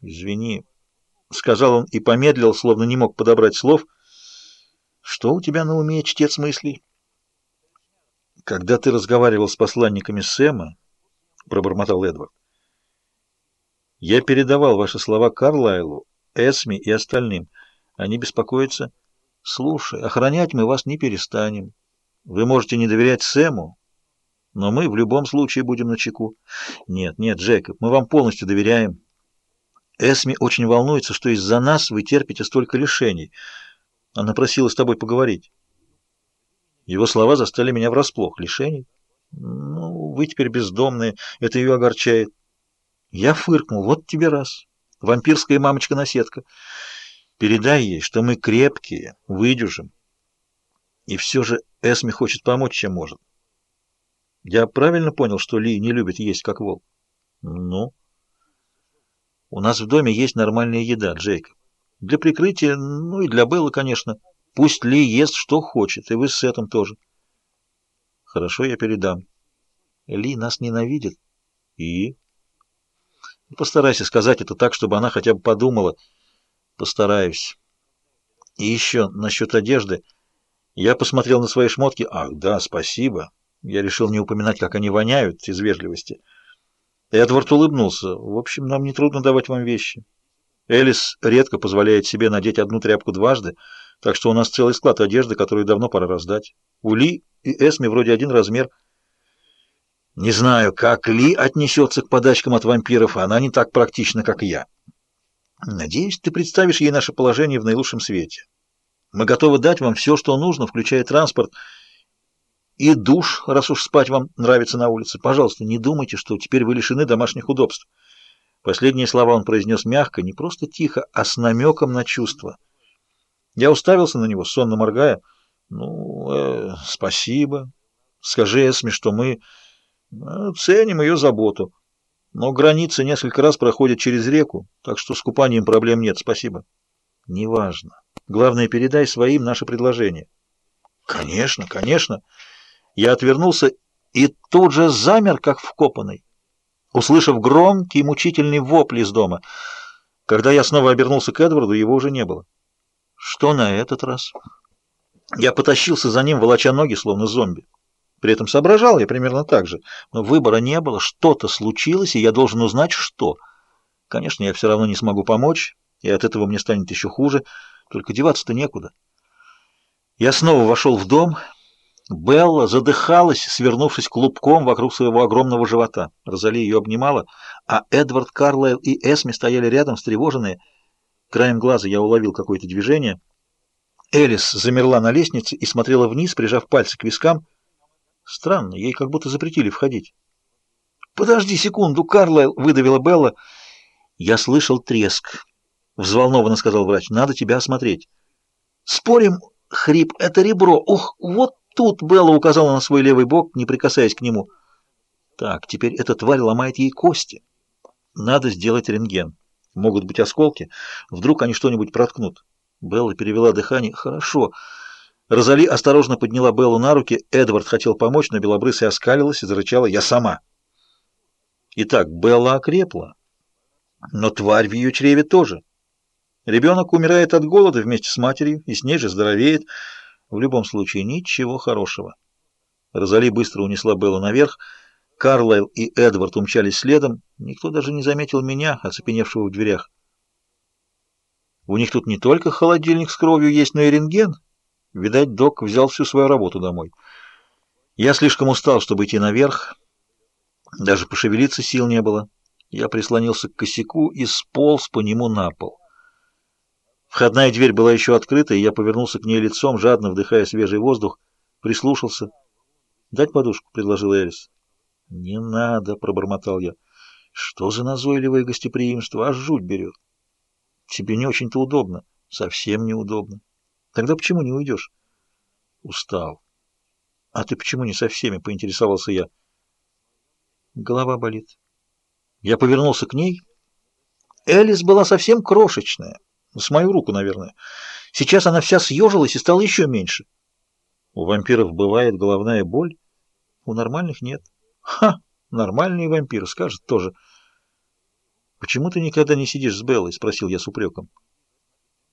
Извини, — сказал он и помедлил, словно не мог подобрать слов. Что у тебя на уме, чтец мыслей? Когда ты разговаривал с посланниками Сэма, — пробормотал Эдвард, — я передавал ваши слова Карлайлу, Эсми и остальным. Они беспокоятся. Слушай, охранять мы вас не перестанем. Вы можете не доверять Сэму, но мы в любом случае будем на чеку. Нет, нет, Джейкоб, мы вам полностью доверяем. Эсми очень волнуется, что из-за нас вы терпите столько лишений. Она просила с тобой поговорить. Его слова застали меня врасплох. Лишений? Ну, вы теперь бездомные, это ее огорчает. Я фыркнул. Вот тебе раз. Вампирская мамочка-наседка. Передай ей, что мы крепкие, выдержим. И все же Эсми хочет помочь, чем может. Я правильно понял, что Ли не любит есть как волк? Ну? У нас в доме есть нормальная еда, Джейкоб. Для прикрытия, ну и для Беллы, конечно. Пусть Ли ест, что хочет, и вы с этим тоже. Хорошо, я передам. Ли нас ненавидит. И? Постарайся сказать это так, чтобы она хотя бы подумала. Постараюсь. И еще насчет одежды. Я посмотрел на свои шмотки. Ах, да, спасибо. Я решил не упоминать, как они воняют, из вежливости. Эдвард улыбнулся. В общем, нам не трудно давать вам вещи. Элис редко позволяет себе надеть одну тряпку дважды, так что у нас целый склад одежды, которую давно пора раздать. У Ли и Эсми вроде один размер. Не знаю, как Ли отнесется к подачкам от вампиров, она не так практична, как я. Надеюсь, ты представишь ей наше положение в наилучшем свете. Мы готовы дать вам все, что нужно, включая транспорт, и душ, раз уж спать вам нравится на улице. Пожалуйста, не думайте, что теперь вы лишены домашних удобств. Последние слова он произнес мягко, не просто тихо, а с намеком на чувство. Я уставился на него, сонно моргая. «Ну, э, спасибо. Скажи Эсме, что мы э, ценим ее заботу. Но границы несколько раз проходят через реку, так что с купанием проблем нет. Спасибо». «Неважно. Главное, передай своим наше предложение». «Конечно, конечно». Я отвернулся и тут же замер, как вкопанный, услышав громкий мучительный вопль из дома. Когда я снова обернулся к Эдварду, его уже не было. Что на этот раз? Я потащился за ним, волоча ноги, словно зомби. При этом соображал я примерно так же. Но выбора не было, что-то случилось, и я должен узнать, что. Конечно, я все равно не смогу помочь, и от этого мне станет еще хуже, только деваться-то некуда. Я снова вошел в дом Белла задыхалась, свернувшись клубком вокруг своего огромного живота. Розали ее обнимала, а Эдвард, Карлайл и Эсми стояли рядом, встревоженные. Краем глаза я уловил какое-то движение. Элис замерла на лестнице и смотрела вниз, прижав пальцы к вискам. Странно, ей как будто запретили входить. «Подожди секунду, Карлайл!» — выдавила Белла. «Я слышал треск», — взволнованно сказал врач. «Надо тебя осмотреть». «Спорим, хрип, это ребро. Ух, вот Тут Белла указала на свой левый бок, не прикасаясь к нему. Так, теперь эта тварь ломает ей кости. Надо сделать рентген. Могут быть осколки. Вдруг они что-нибудь проткнут. Белла перевела дыхание. Хорошо. Розали осторожно подняла Беллу на руки. Эдвард хотел помочь, но белобрысая оскалилась и зарычала «Я сама». Итак, Белла окрепла. Но тварь в ее чреве тоже. Ребенок умирает от голода вместе с матерью, и с ней же здоровеет. В любом случае, ничего хорошего. Розали быстро унесла Беллу наверх. Карлайл и Эдвард умчались следом. Никто даже не заметил меня, оцепеневшего в дверях. У них тут не только холодильник с кровью есть, но и рентген. Видать, док взял всю свою работу домой. Я слишком устал, чтобы идти наверх. Даже пошевелиться сил не было. Я прислонился к косяку и сполз по нему на пол. Входная дверь была еще открыта, и я повернулся к ней лицом, жадно вдыхая свежий воздух, прислушался. «Дать подушку?» — предложил Элис. «Не надо», — пробормотал я. «Что за назойливое гостеприимство? Аж жуть берет». «Тебе не очень-то удобно». «Совсем неудобно». «Тогда почему не уйдешь?» «Устал». «А ты почему не со всеми?» — поинтересовался я. Голова болит. Я повернулся к ней. Элис была совсем крошечная. С мою руку, наверное. Сейчас она вся съежилась и стала еще меньше. У вампиров бывает головная боль, у нормальных нет. Ха! Нормальные вампиры, скажет тоже. «Почему ты никогда не сидишь с Беллой?» — спросил я с упреком.